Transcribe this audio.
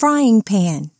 frying pan.